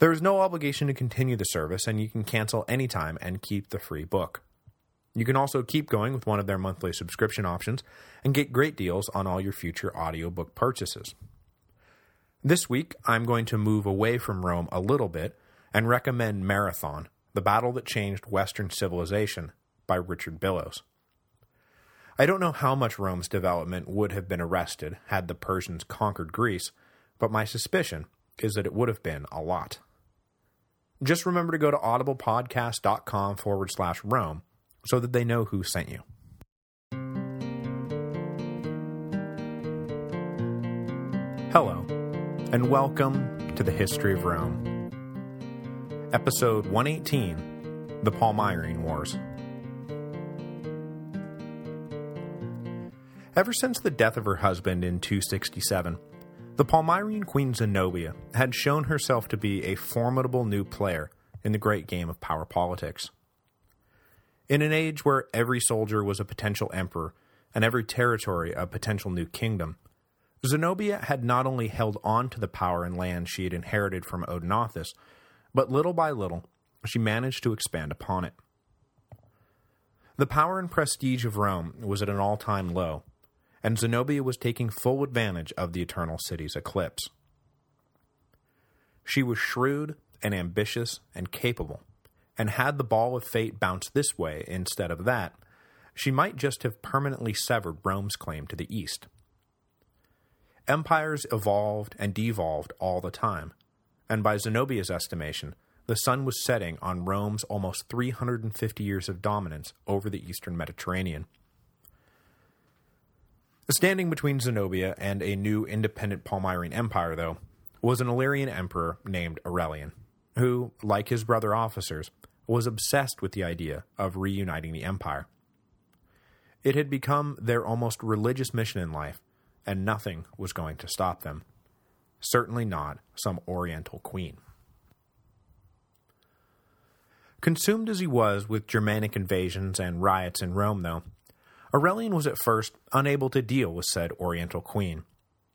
There is no obligation to continue the service, and you can cancel anytime and keep the free book. You can also keep going with one of their monthly subscription options and get great deals on all your future audiobook purchases. This week, I'm going to move away from Rome a little bit and recommend Marathon, The Battle That Changed Western Civilization by Richard Billows. I don't know how much Rome's development would have been arrested had the Persians conquered Greece, but my suspicion is that it would have been a lot. Just remember to go to audiblepodcast.com forward slash Rome so that they know who sent you. Hello, and welcome to the History of Rome. Episode 118, The Palmyrene Wars. Ever since the death of her husband in 267, the Palmyrene Queen Zenobia had shown herself to be a formidable new player in the great game of power politics. In an age where every soldier was a potential emperor and every territory a potential new kingdom, Zenobia had not only held on to the power and land she had inherited from Odenathus, but little by little, she managed to expand upon it. The power and prestige of Rome was at an all-time low, and Zenobia was taking full advantage of the Eternal City's eclipse. She was shrewd and ambitious and capable, and had the ball of fate bounced this way instead of that, she might just have permanently severed Rome's claim to the east. Empires evolved and devolved all the time, and by Zenobia's estimation, the sun was setting on Rome's almost 350 years of dominance over the eastern Mediterranean. Standing between Zenobia and a new independent Palmyrene empire, though, was an Illyrian emperor named Aurelian, who, like his brother officers, was obsessed with the idea of reuniting the empire. It had become their almost religious mission in life, and nothing was going to stop them. Certainly not some oriental queen. Consumed as he was with Germanic invasions and riots in Rome, though, Aurelian was at first unable to deal with said Oriental queen,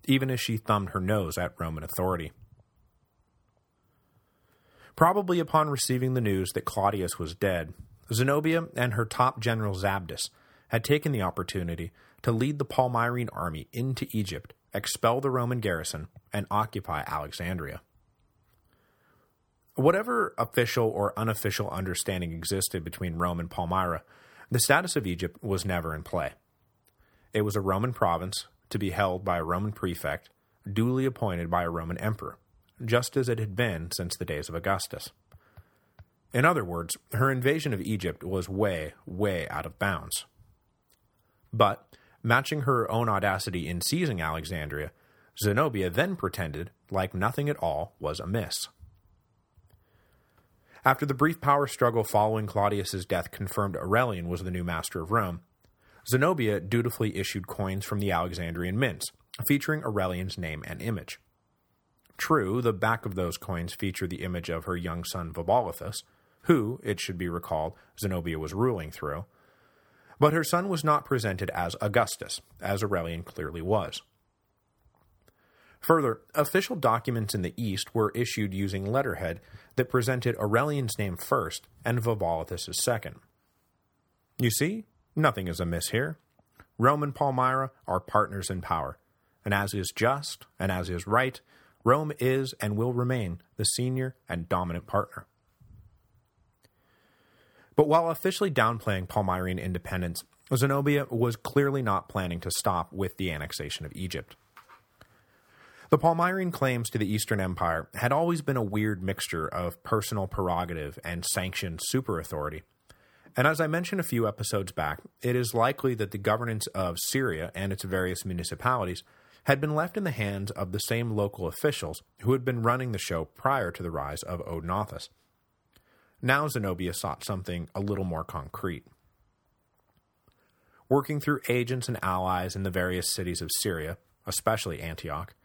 even as she thumbed her nose at Roman authority. Probably upon receiving the news that Claudius was dead, Zenobia and her top general Zabdas had taken the opportunity to lead the Palmyrene army into Egypt, expel the Roman garrison, and occupy Alexandria. Whatever official or unofficial understanding existed between Rome and Palmyra the status of Egypt was never in play. It was a Roman province to be held by a Roman prefect, duly appointed by a Roman emperor, just as it had been since the days of Augustus. In other words, her invasion of Egypt was way, way out of bounds. But, matching her own audacity in seizing Alexandria, Zenobia then pretended like nothing at all was amiss. After the brief power struggle following Claudius's death confirmed Aurelian was the new master of Rome, Zenobia dutifully issued coins from the Alexandrian mints, featuring Aurelian's name and image. True, the back of those coins featured the image of her young son Vaballathus, who, it should be recalled, Zenobia was ruling through, but her son was not presented as Augustus, as Aurelian clearly was. Further, official documents in the East were issued using letterhead that presented Aurelian's name first and Vaballathus' second. You see, nothing is amiss here. Rome and Palmyra are partners in power, and as is just and as is right, Rome is and will remain the senior and dominant partner. But while officially downplaying Palmyrene independence, Zenobia was clearly not planning to stop with the annexation of Egypt. The Palmyrene claims to the Eastern Empire had always been a weird mixture of personal prerogative and sanctioned super-authority. And as I mentioned a few episodes back, it is likely that the governance of Syria and its various municipalities had been left in the hands of the same local officials who had been running the show prior to the rise of Odenathus. Now Zenobia sought something a little more concrete. Working through agents and allies in the various cities of Syria, especially Antioch,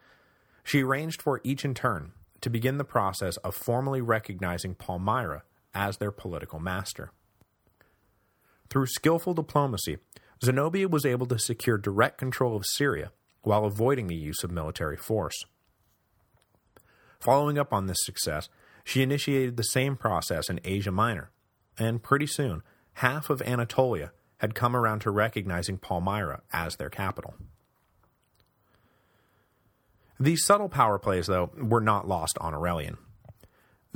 she arranged for each in turn to begin the process of formally recognizing Palmyra as their political master. Through skillful diplomacy, Zenobia was able to secure direct control of Syria while avoiding the use of military force. Following up on this success, she initiated the same process in Asia Minor, and pretty soon, half of Anatolia had come around to recognizing Palmyra as their capital. These subtle power plays, though, were not lost on Aurelian.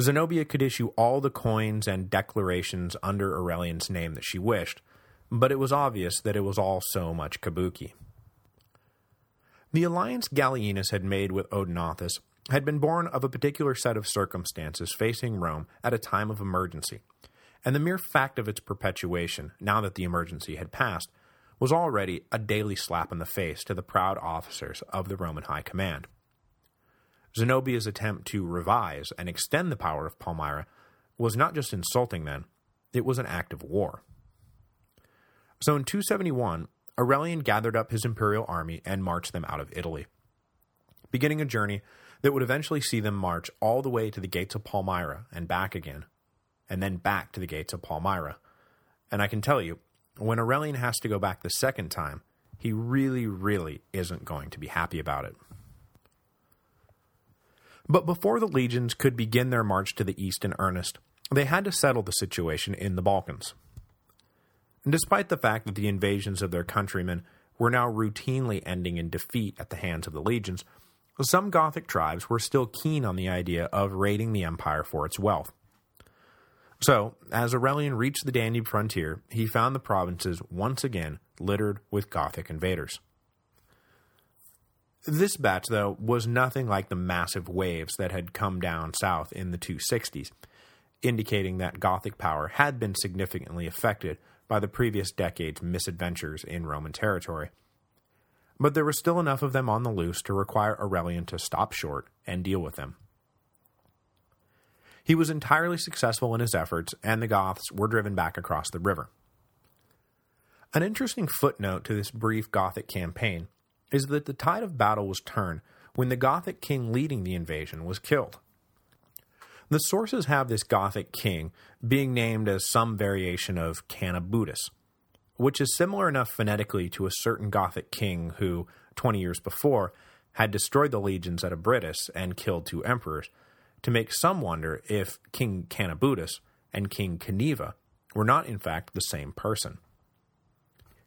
Zenobia could issue all the coins and declarations under Aurelian's name that she wished, but it was obvious that it was all so much kabuki. The alliance Gallienus had made with Odenathus had been born of a particular set of circumstances facing Rome at a time of emergency, and the mere fact of its perpetuation, now that the emergency had passed, was already a daily slap in the face to the proud officers of the Roman High Command. Zenobia's attempt to revise and extend the power of Palmyra was not just insulting then, it was an act of war. So in 271, Aurelian gathered up his imperial army and marched them out of Italy, beginning a journey that would eventually see them march all the way to the gates of Palmyra and back again, and then back to the gates of Palmyra. And I can tell you, when Aurelian has to go back the second time, he really, really isn't going to be happy about it. But before the legions could begin their march to the east in earnest, they had to settle the situation in the Balkans. And despite the fact that the invasions of their countrymen were now routinely ending in defeat at the hands of the legions, some Gothic tribes were still keen on the idea of raiding the empire for its wealth. So, as Aurelian reached the Danube frontier, he found the provinces once again littered with Gothic invaders. This batch, though, was nothing like the massive waves that had come down south in the 260s, indicating that Gothic power had been significantly affected by the previous decade's misadventures in Roman territory. But there was still enough of them on the loose to require Aurelian to stop short and deal with them. He was entirely successful in his efforts, and the Goths were driven back across the river. An interesting footnote to this brief Gothic campaign is that the tide of battle was turned when the Gothic king leading the invasion was killed. The sources have this Gothic king being named as some variation of Cannabaudes, which is similar enough phonetically to a certain Gothic king who, 20 years before, had destroyed the legions at Abritus and killed two emperors, to make some wonder if King Cannabaudes and King Cniva were not in fact the same person.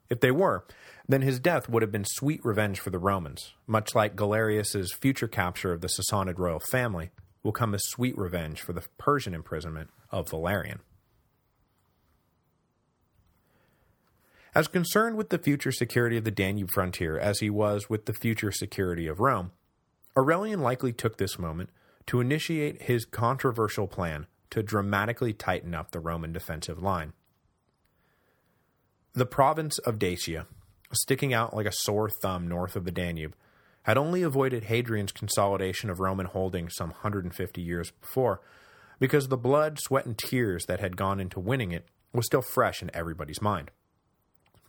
If they were, then his death would have been sweet revenge for the Romans, much like Galerius's future capture of the Sassanid royal family will come as sweet revenge for the Persian imprisonment of Valerian. As concerned with the future security of the Danube frontier as he was with the future security of Rome, Aurelian likely took this moment to initiate his controversial plan to dramatically tighten up the Roman defensive line. The province of Dacia, sticking out like a sore thumb north of the Danube, had only avoided Hadrian's consolidation of Roman holdings some 150 years before, because the blood, sweat, and tears that had gone into winning it was still fresh in everybody's mind.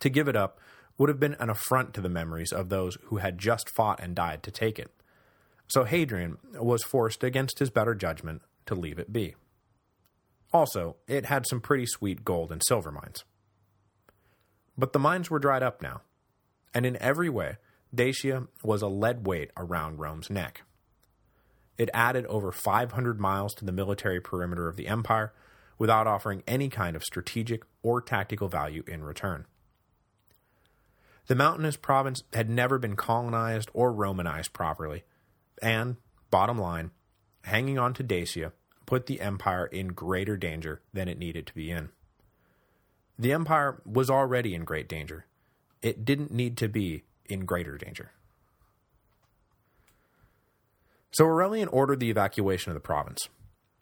To give it up would have been an affront to the memories of those who had just fought and died to take it. So Hadrian was forced against his better judgment to leave it be. Also, it had some pretty sweet gold and silver mines. But the mines were dried up now, and in every way, Dacia was a lead weight around Rome's neck. It added over 500 miles to the military perimeter of the empire without offering any kind of strategic or tactical value in return. The mountainous province had never been colonized or Romanized properly, and, bottom line, hanging on to Dacia put the empire in greater danger than it needed to be in. The empire was already in great danger. It didn't need to be in greater danger. So Aurelian ordered the evacuation of the province.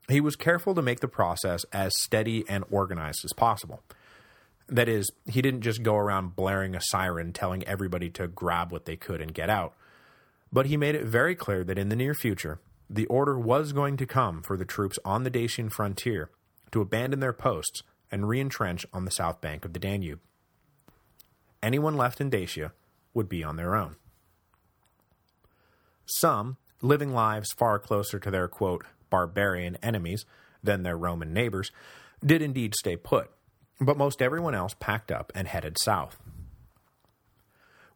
He was careful to make the process as steady and organized as possible. That is, he didn't just go around blaring a siren telling everybody to grab what they could and get out, but he made it very clear that in the near future, the order was going to come for the troops on the Dacian frontier to abandon their posts and re-entrench on the south bank of the Danube. Anyone left in Dacia would be on their own. Some, living lives far closer to their, quote, barbarian enemies than their Roman neighbors, did indeed stay put, but most everyone else packed up and headed south.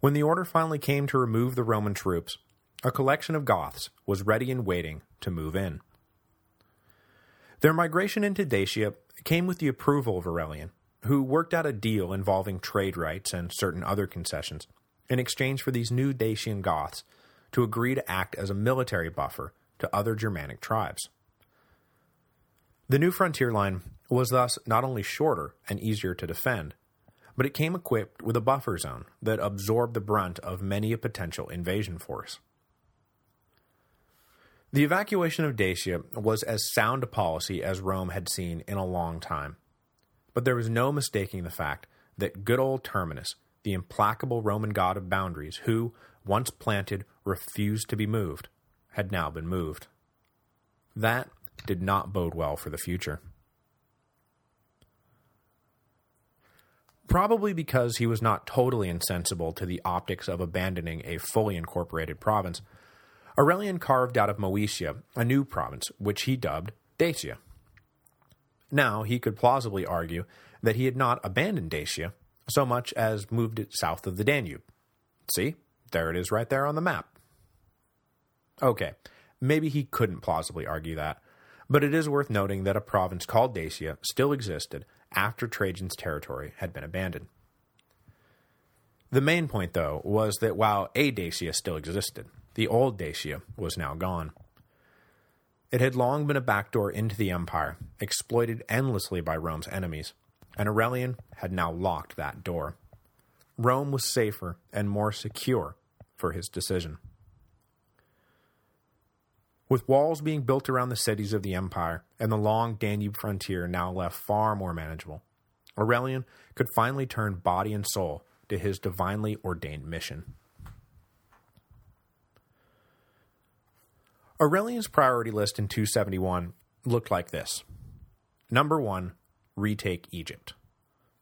When the order finally came to remove the Roman troops, a collection of Goths was ready and waiting to move in. Their migration into Dacia came with the approval of Aurelian, who worked out a deal involving trade rights and certain other concessions in exchange for these new Dacian Goths to agree to act as a military buffer to other Germanic tribes. The new frontier line was thus not only shorter and easier to defend, but it came equipped with a buffer zone that absorbed the brunt of many a potential invasion force. The evacuation of Dacia was as sound a policy as Rome had seen in a long time, but there was no mistaking the fact that good old Terminus, the implacable Roman god of boundaries who, once planted, refused to be moved, had now been moved. That did not bode well for the future. Probably because he was not totally insensible to the optics of abandoning a fully incorporated province, Aurelian carved out of Moesia a new province, which he dubbed Dacia. Now, he could plausibly argue that he had not abandoned Dacia so much as moved it south of the Danube. See? There it is right there on the map. Okay, maybe he couldn't plausibly argue that, but it is worth noting that a province called Dacia still existed after Trajan's territory had been abandoned. The main point, though, was that while a Dacia still existed, the old Dacia was now gone. It had long been a backdoor into the empire, exploited endlessly by Rome's enemies, and Aurelian had now locked that door. Rome was safer and more secure for his decision. With walls being built around the cities of the empire and the long Danube frontier now left far more manageable, Aurelian could finally turn body and soul to his divinely ordained mission. Aurelian's priority list in 271 looked like this. Number 1, retake Egypt.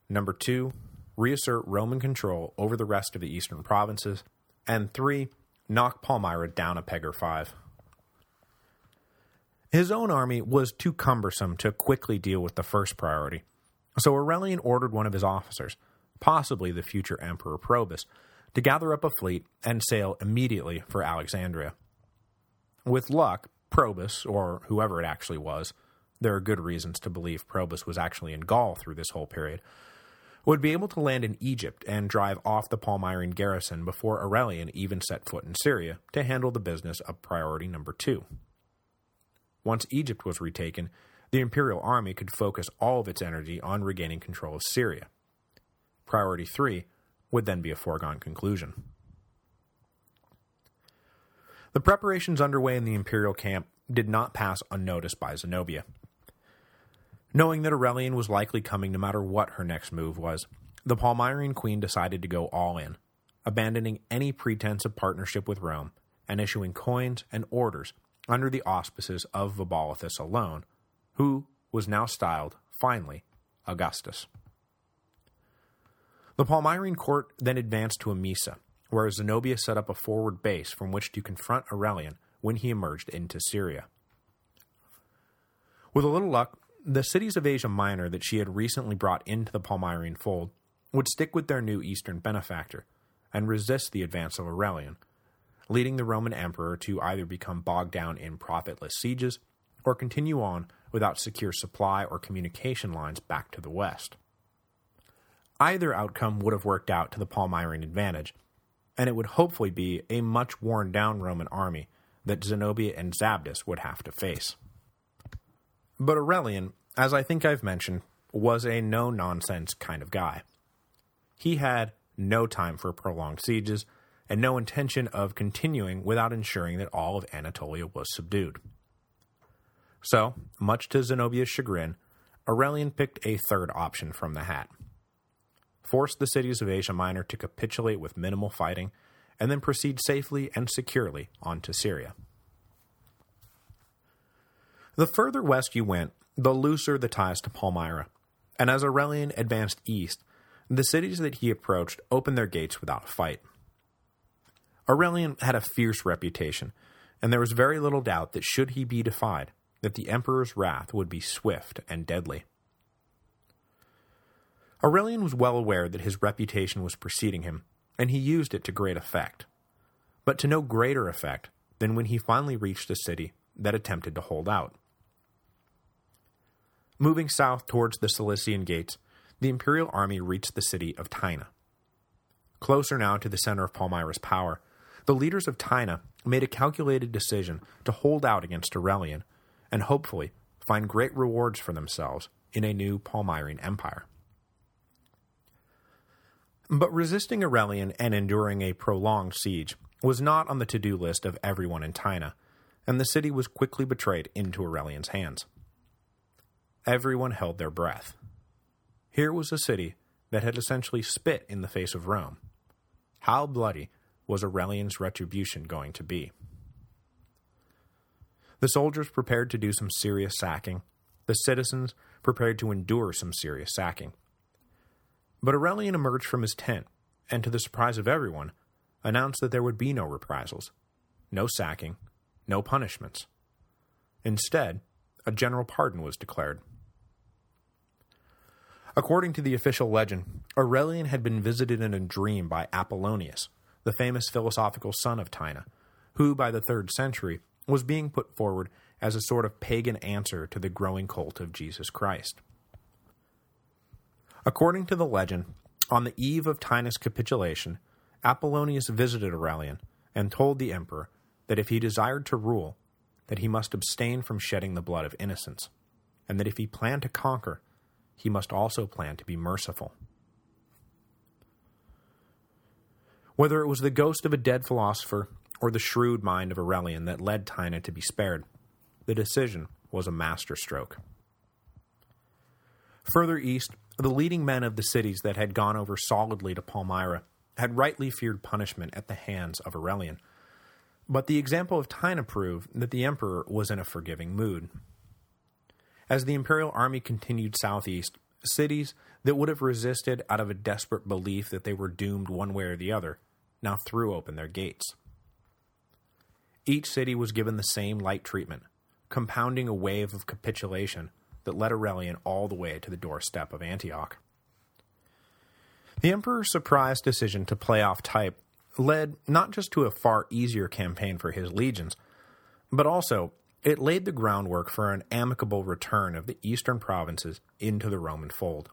Number 2, reassert Roman control over the rest of the eastern provinces. And 3, knock Palmyra down a peg or 5. His own army was too cumbersome to quickly deal with the first priority, so Aurelian ordered one of his officers, possibly the future Emperor Probus, to gather up a fleet and sail immediately for Alexandria. With luck, Probus, or whoever it actually was, there are good reasons to believe Probus was actually in Gaul through this whole period, would be able to land in Egypt and drive off the Palmyrene garrison before Aurelian even set foot in Syria to handle the business of priority number two. Once Egypt was retaken, the imperial army could focus all of its energy on regaining control of Syria. Priority 3 would then be a foregone conclusion. The preparations underway in the imperial camp did not pass unnoticed by Zenobia. Knowing that Aurelian was likely coming no matter what her next move was, the Palmyrene queen decided to go all in, abandoning any pretense of partnership with Rome and issuing coins and orders under the auspices of Vaballathus alone, who was now styled, finally, Augustus. The Palmyrene court then advanced to Emesa, where Zenobia set up a forward base from which to confront Aurelian when he emerged into Syria. With a little luck, the cities of Asia Minor that she had recently brought into the Palmyrene fold would stick with their new eastern benefactor and resist the advance of Aurelian, leading the Roman emperor to either become bogged down in profitless sieges or continue on without secure supply or communication lines back to the west. Either outcome would have worked out to the Palmyrene advantage, and it would hopefully be a much worn-down Roman army that Zenobia and Zabdas would have to face. But Aurelian, as I think I've mentioned, was a no-nonsense kind of guy. He had no time for prolonged sieges, and no intention of continuing without ensuring that all of Anatolia was subdued. So, much to Zenobia's chagrin, Aurelian picked a third option from the hat force the cities of Asia Minor to capitulate with minimal fighting, and then proceed safely and securely on to Syria. The further west you went, the looser the ties to Palmyra, and as Aurelian advanced east, the cities that he approached opened their gates without a fight. Aurelian had a fierce reputation, and there was very little doubt that should he be defied, that the emperor's wrath would be swift and deadly. Aurelian was well aware that his reputation was preceding him, and he used it to great effect, but to no greater effect than when he finally reached a city that attempted to hold out. Moving south towards the Cilician Gates, the imperial army reached the city of Tyana. Closer now to the center of Palmyra's power, the leaders of Tyana made a calculated decision to hold out against Aurelian and hopefully find great rewards for themselves in a new Palmyrene empire. But resisting Aurelian and enduring a prolonged siege was not on the to-do list of everyone in Tyana, and the city was quickly betrayed into Aurelian's hands. Everyone held their breath. Here was a city that had essentially spit in the face of Rome. How bloody was Aurelian's retribution going to be? The soldiers prepared to do some serious sacking, the citizens prepared to endure some serious sacking. But Aurelian emerged from his tent, and to the surprise of everyone, announced that there would be no reprisals, no sacking, no punishments. Instead, a general pardon was declared. According to the official legend, Aurelian had been visited in a dream by Apollonius, the famous philosophical son of Tyana, who by the 3rd century was being put forward as a sort of pagan answer to the growing cult of Jesus Christ. According to the legend, on the eve of Tyana's capitulation, Apollonius visited Aurelian and told the emperor that if he desired to rule, that he must abstain from shedding the blood of innocents, and that if he planned to conquer, he must also plan to be merciful. Whether it was the ghost of a dead philosopher or the shrewd mind of Aurelian that led Tyana to be spared, the decision was a masterstroke. Further east, the leading men of the cities that had gone over solidly to Palmyra had rightly feared punishment at the hands of Aurelian, but the example of Tyana proved that the emperor was in a forgiving mood. As the imperial army continued southeast, cities that would have resisted out of a desperate belief that they were doomed one way or the other now threw open their gates. Each city was given the same light treatment, compounding a wave of capitulation that led Aurelian all the way to the doorstep of Antioch. The emperor's surprise decision to play off type led not just to a far easier campaign for his legions, but also it laid the groundwork for an amicable return of the eastern provinces into the Roman fold.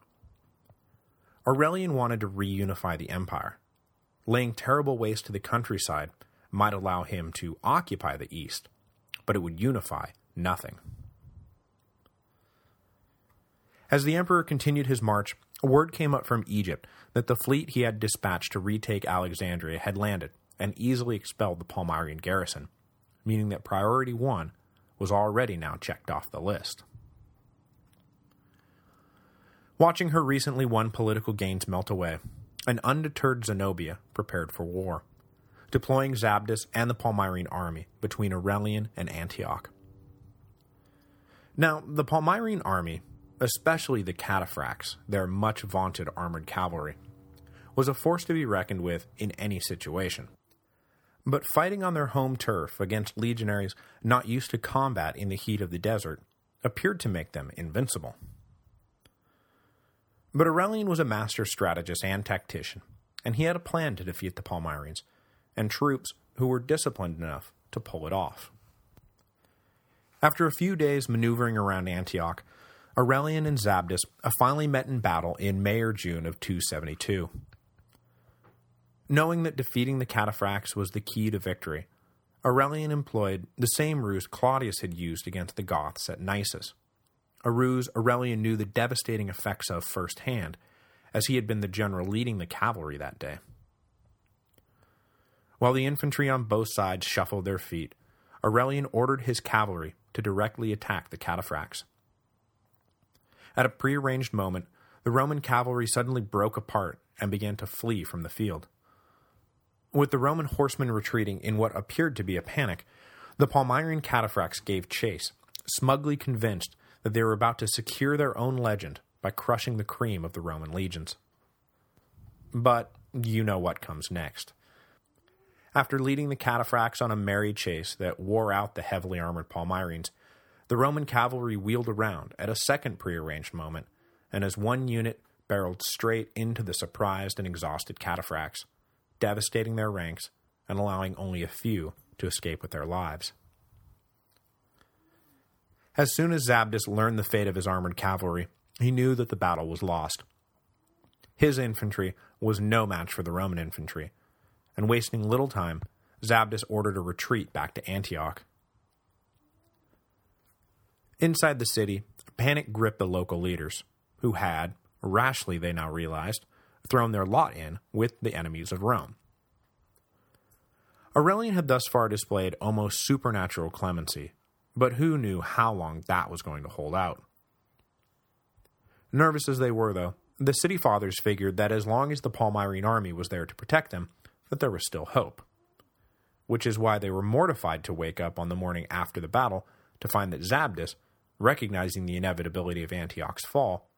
Aurelian wanted to reunify the empire. Laying terrible waste to the countryside might allow him to occupy the east, but it would unify nothing. As the emperor continued his march, word came up from Egypt that the fleet he had dispatched to retake Alexandria had landed and easily expelled the Palmyrean garrison, meaning that priority one was already now checked off the list. Watching her recently won political gains melt away, an undeterred Zenobia prepared for war, deploying Zabdas and the Palmyrene army between Aurelian and Antioch. Now, the Palmyrene army, especially the cataphracts, their much vaunted armored cavalry, was a force to be reckoned with in any situation but fighting on their home turf against legionaries not used to combat in the heat of the desert appeared to make them invincible. But Aurelian was a master strategist and tactician, and he had a plan to defeat the Palmyrenes, and troops who were disciplined enough to pull it off. After a few days maneuvering around Antioch, Aurelian and Zabdas uh, finally met in battle in May or June of 272. Knowing that defeating the cataphracts was the key to victory, Aurelian employed the same ruse Claudius had used against the Goths at Naissus, a ruse Aurelian knew the devastating effects of firsthand, as he had been the general leading the cavalry that day. While the infantry on both sides shuffled their feet, Aurelian ordered his cavalry to directly attack the cataphracts. At a prearranged moment, the Roman cavalry suddenly broke apart and began to flee from the field. With the Roman horsemen retreating in what appeared to be a panic, the Palmyrene cataphracts gave chase, smugly convinced that they were about to secure their own legend by crushing the cream of the Roman legions. But you know what comes next. After leading the cataphracts on a merry chase that wore out the heavily armored Palmyrenes, the Roman cavalry wheeled around at a second prearranged moment, and as one unit barreled straight into the surprised and exhausted cataphracts, devastating their ranks and allowing only a few to escape with their lives. As soon as Zabdas learned the fate of his armored cavalry, he knew that the battle was lost. His infantry was no match for the Roman infantry, and wasting little time, Zabdas ordered a retreat back to Antioch. Inside the city, panic gripped the local leaders, who had, rashly they now realized, thrown their lot in with the enemies of Rome. Aurelian had thus far displayed almost supernatural clemency, but who knew how long that was going to hold out? Nervous as they were, though, the city fathers figured that as long as the Palmyrene army was there to protect them, that there was still hope. Which is why they were mortified to wake up on the morning after the battle to find that Zabdas, recognizing the inevitability of Antioch's fall,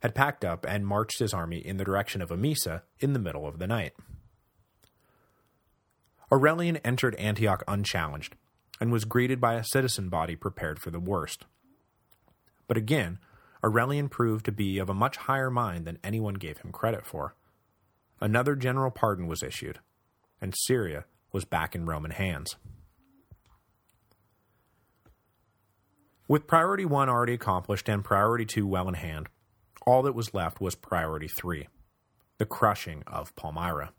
had packed up and marched his army in the direction of Emesa in the middle of the night. Aurelian entered Antioch unchallenged, and was greeted by a citizen body prepared for the worst. But again, Aurelian proved to be of a much higher mind than anyone gave him credit for. Another general pardon was issued, and Syria was back in Roman hands. With Priority 1 already accomplished and Priority 2 well in hand, all that was left was Priority 3, the crushing of Palmyra.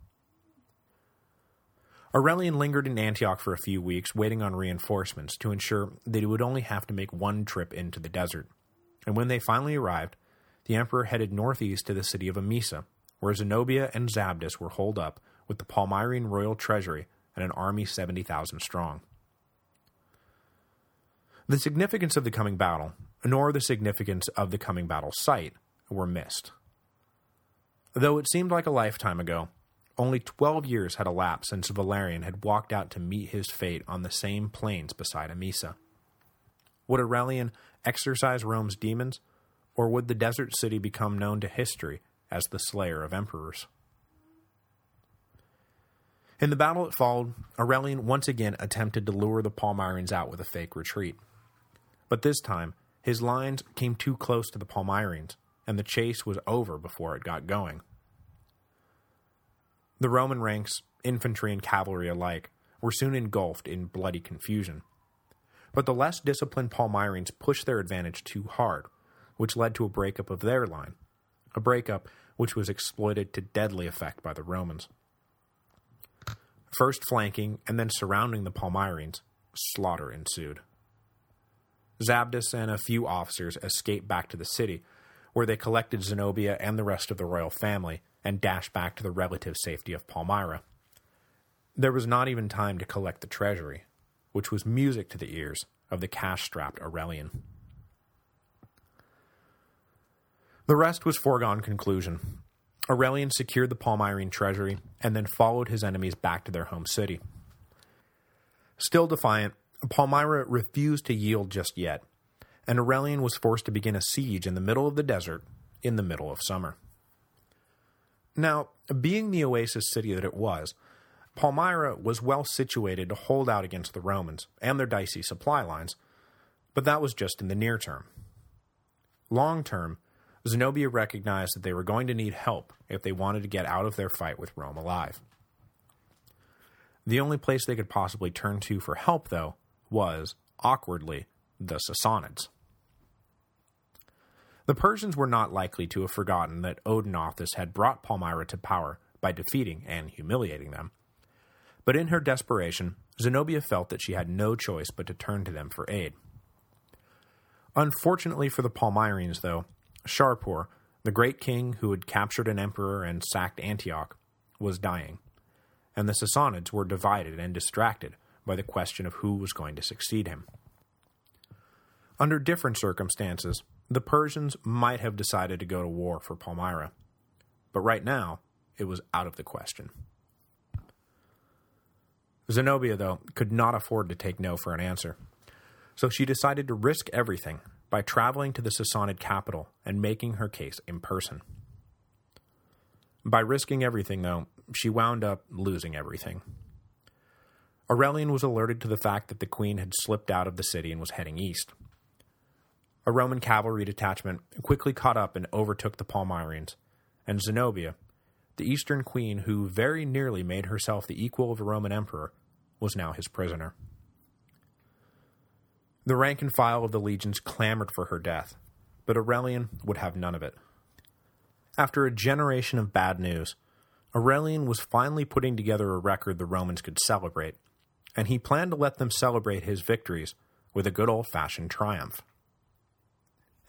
Aurelian lingered in Antioch for a few weeks, waiting on reinforcements to ensure that he would only have to make one trip into the desert. And when they finally arrived, the emperor headed northeast to the city of Emesa, where Zenobia and Zabdas were holed up with the Palmyrene royal treasury and an army 70,000 strong. The significance of the coming battle, nor the significance of the coming battle site, were missed. Though it seemed like a lifetime ago, only 12 years had elapsed since Valerian had walked out to meet his fate on the same plains beside Emesa. Would Aurelian exorcise Rome's demons, or would the desert city become known to history as the slayer of emperors? In the battle that followed, Aurelian once again attempted to lure the Palmyrenes out with a fake retreat. But this time, his lines came too close to the Palmyrenes, and the chase was over before it got going. The Roman ranks, infantry and cavalry alike, were soon engulfed in bloody confusion. But the less disciplined Palmyrenes pushed their advantage too hard, which led to a breakup of their line, a breakup which was exploited to deadly effect by the Romans. First flanking and then surrounding the Palmyrenes, slaughter ensued. Zabdas and a few officers escaped back to the city, where they collected Zenobia and the rest of the royal family and dashed back to the relative safety of Palmyra. There was not even time to collect the treasury, which was music to the ears of the cash-strapped Aurelian. The rest was foregone conclusion. Aurelian secured the Palmyrene treasury and then followed his enemies back to their home city. Still defiant, Palmyra refused to yield just yet, and Aurelian was forced to begin a siege in the middle of the desert in the middle of summer. Now, being the oasis city that it was, Palmyra was well situated to hold out against the Romans and their dicey supply lines, but that was just in the near term. Long term, Zenobia recognized that they were going to need help if they wanted to get out of their fight with Rome alive. The only place they could possibly turn to for help, though, was, awkwardly, the Sassanids. The Persians were not likely to have forgotten that Odenathus had brought Palmyra to power by defeating and humiliating them. But in her desperation, Zenobia felt that she had no choice but to turn to them for aid. Unfortunately for the Palmyrenes, though, Shapur, the great king who had captured an emperor and sacked Antioch, was dying, and the Sassanids were divided and distracted by the question of who was going to succeed him. Under different circumstances, the Persians might have decided to go to war for Palmyra, but right now, it was out of the question. Zenobia, though, could not afford to take no for an answer. So she decided to risk everything by traveling to the Sassanid capital and making her case in person. By risking everything, though, she wound up losing everything. Aurelian was alerted to the fact that the queen had slipped out of the city and was heading east. A Roman cavalry detachment quickly caught up and overtook the Palmyrians, and Zenobia, the eastern queen who very nearly made herself the equal of a Roman emperor, was now his prisoner. The rank and file of the legions clamored for her death, but Aurelian would have none of it. After a generation of bad news, Aurelian was finally putting together a record the Romans could celebrate, and he planned to let them celebrate his victories with a good old-fashioned triumph.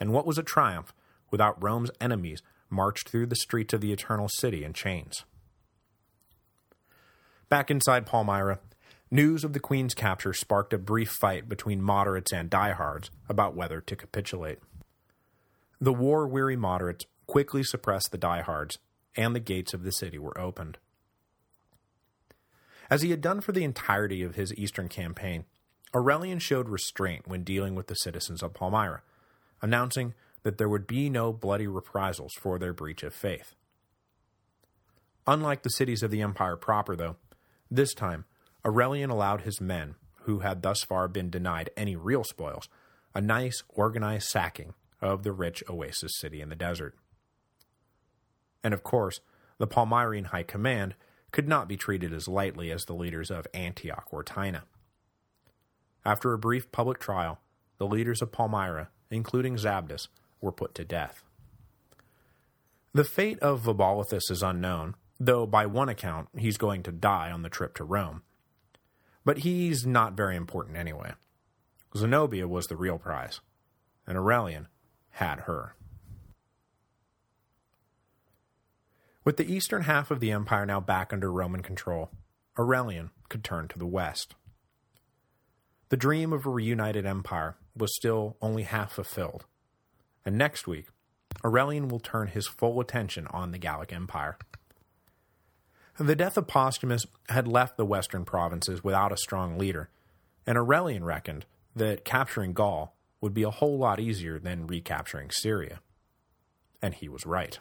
And what was a triumph without Rome's enemies marched through the streets of the Eternal City in chains? Back inside Palmyra, news of the Queen's capture sparked a brief fight between moderates and diehards about whether to capitulate. The war-weary moderates quickly suppressed the diehards, and the gates of the city were opened. As he had done for the entirety of his eastern campaign, Aurelian showed restraint when dealing with the citizens of Palmyra, announcing that there would be no bloody reprisals for their breach of faith. Unlike the cities of the empire proper, though, this time Aurelian allowed his men, who had thus far been denied any real spoils, a nice, organized sacking of the rich oasis city in the desert. And of course, the Palmyrene High Command could not be treated as lightly as the leaders of Antioch or Tyana. After a brief public trial, the leaders of Palmyra, including Zabdas, were put to death. The fate of Vaballathus is unknown, though by one account he's going to die on the trip to Rome. But he's not very important anyway. Zenobia was the real prize, and Aurelian had her. With the eastern half of the empire now back under Roman control, Aurelian could turn to the west. The dream of a reunited empire was still only half fulfilled, and next week, Aurelian will turn his full attention on the Gallic Empire. The death of Postumus had left the western provinces without a strong leader, and Aurelian reckoned that capturing Gaul would be a whole lot easier than recapturing Syria. And he was right.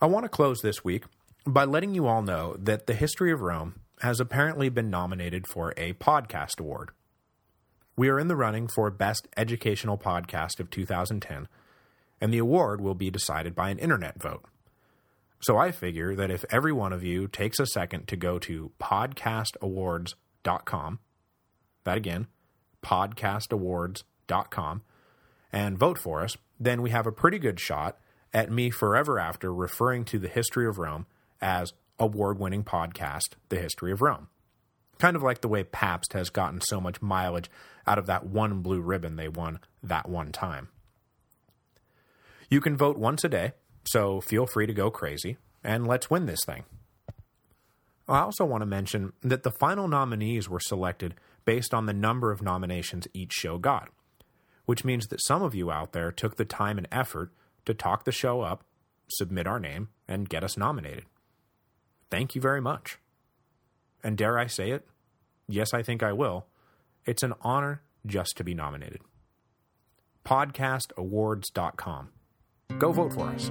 I want to close this week by letting you all know that the History of Rome has apparently been nominated for a podcast award. We are in the running for Best Educational Podcast of 2010, and the award will be decided by an internet vote. So I figure that if every one of you takes a second to go to podcastawards.com, that again, podcastawards.com, and vote for us, then we have a pretty good shot at me forever after referring to the history of Rome as award-winning podcast, The History of Rome. Kind of like the way Pabst has gotten so much mileage out of that one blue ribbon they won that one time. You can vote once a day, so feel free to go crazy, and let's win this thing. I also want to mention that the final nominees were selected based on the number of nominations each show got, which means that some of you out there took the time and effort to talk the show up, submit our name, and get us nominated. Thank you very much. And dare I say it? Yes, I think I will. It's an honor just to be nominated. Podcastawards.com. Go vote for us.